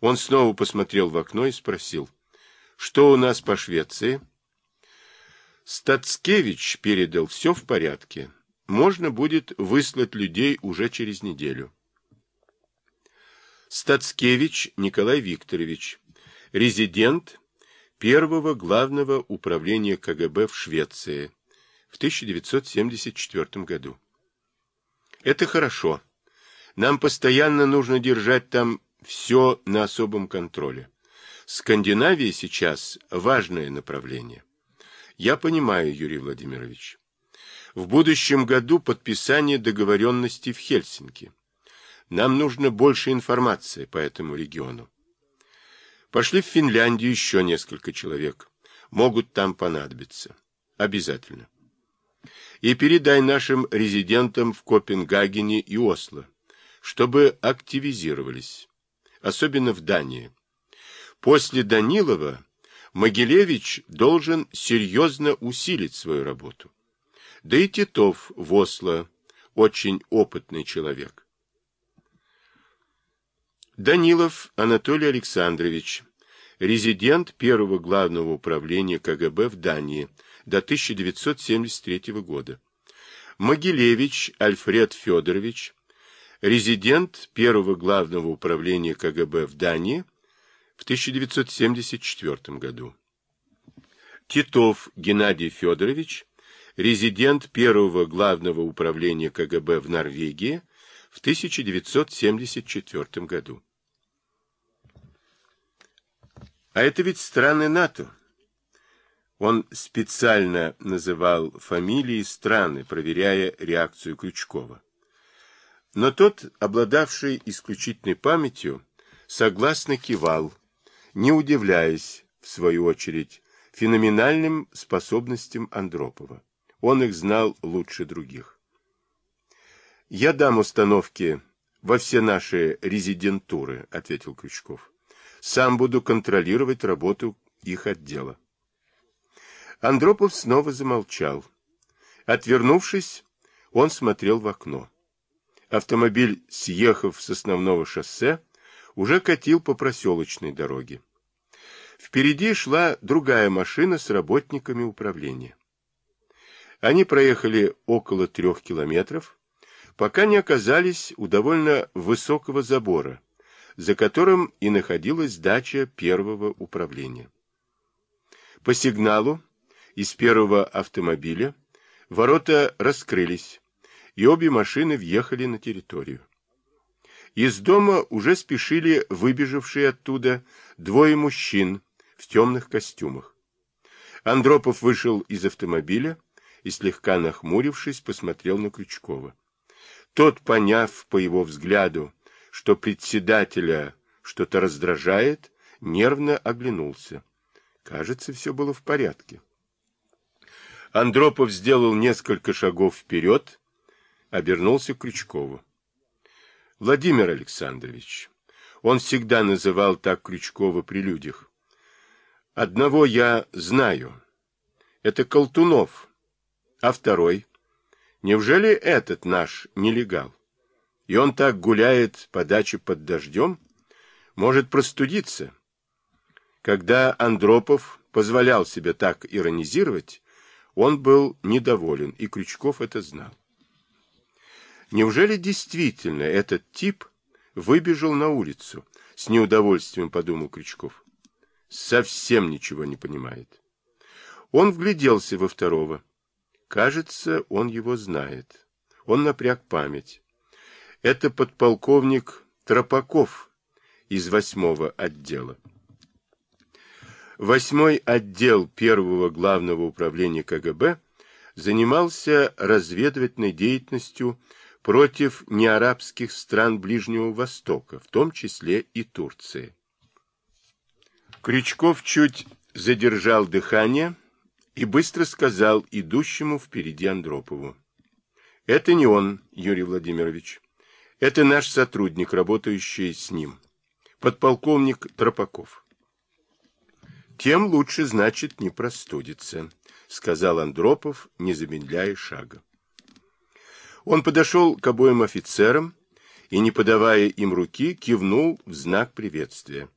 Он снова посмотрел в окно и спросил, что у нас по Швеции? Стацкевич передал все в порядке. Можно будет выслать людей уже через неделю. Стацкевич Николай Викторович, резидент первого главного управления КГБ в Швеции в 1974 году. Это хорошо. Нам постоянно нужно держать там все на особом контроле. Скандинавия сейчас важное направление. Я понимаю, Юрий Владимирович. В будущем году подписание договоренности в Хельсинки. Нам нужно больше информации по этому региону. Пошли в Финляндию еще несколько человек. Могут там понадобиться. Обязательно. И передай нашим резидентам в Копенгагене и Осло, чтобы активизировались. Особенно в Дании. После Данилова Могилевич должен серьезно усилить свою работу. Да и Титов в Осло очень опытный человек. Данилов Анатолий Александрович, резидент первого главного управления КГБ в Дании до 1973 года. Могилевич Альфред Федорович, резидент первого главного управления КГБ в Дании в 1974 году. Титов Геннадий Федорович, резидент первого главного управления КГБ в Норвегии в 1974 году. А это ведь страны НАТО. Он специально называл фамилии страны, проверяя реакцию Крючкова. Но тот, обладавший исключительной памятью, согласно кивал, не удивляясь, в свою очередь, феноменальным способностям Андропова. Он их знал лучше других. «Я дам установки во все наши резидентуры», — ответил Крючков. «Сам буду контролировать работу их отдела». Андропов снова замолчал. Отвернувшись, он смотрел в окно. Автомобиль, съехав с основного шоссе, уже катил по проселочной дороге. Впереди шла другая машина с работниками управления. Они проехали около трех километров, пока не оказались у довольно высокого забора, за которым и находилась дача первого управления. По сигналу из первого автомобиля ворота раскрылись, и обе машины въехали на территорию. Из дома уже спешили выбежавшие оттуда двое мужчин в темных костюмах. Андропов вышел из автомобиля и, слегка нахмурившись, посмотрел на Крючкова. Тот, поняв по его взгляду, что председателя что-то раздражает, нервно оглянулся. Кажется, все было в порядке. Андропов сделал несколько шагов вперед, обернулся к Крючкову. Владимир Александрович, он всегда называл так Крючкова при людях. Одного я знаю. Это Колтунов. А второй? Неужели этот наш нелегал? И он так гуляет по даче под дождем? Может простудиться? Когда Андропов позволял себе так иронизировать, он был недоволен, и Крючков это знал. Неужели действительно этот тип выбежал на улицу? С неудовольствием подумал Крючков. Совсем ничего не понимает. Он вгляделся во второго. Кажется, он его знает. Он напряг память. Это подполковник Тропаков из восьмого отдела. Восьмой отдел первого главного управления КГБ занимался разведывательной деятельностью против неарабских стран Ближнего Востока, в том числе и Турции. Крючков чуть задержал дыхание и быстро сказал идущему впереди Андропову. Это не он, Юрий Владимирович. Это наш сотрудник, работающий с ним. Подполковник Тропаков. Тем лучше, значит, не простудится, сказал Андропов, не замедляя шага. Он подошел к обоим офицерам и, не подавая им руки, кивнул в знак приветствия.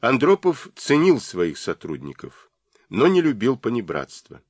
Андропов ценил своих сотрудников, но не любил понебратства.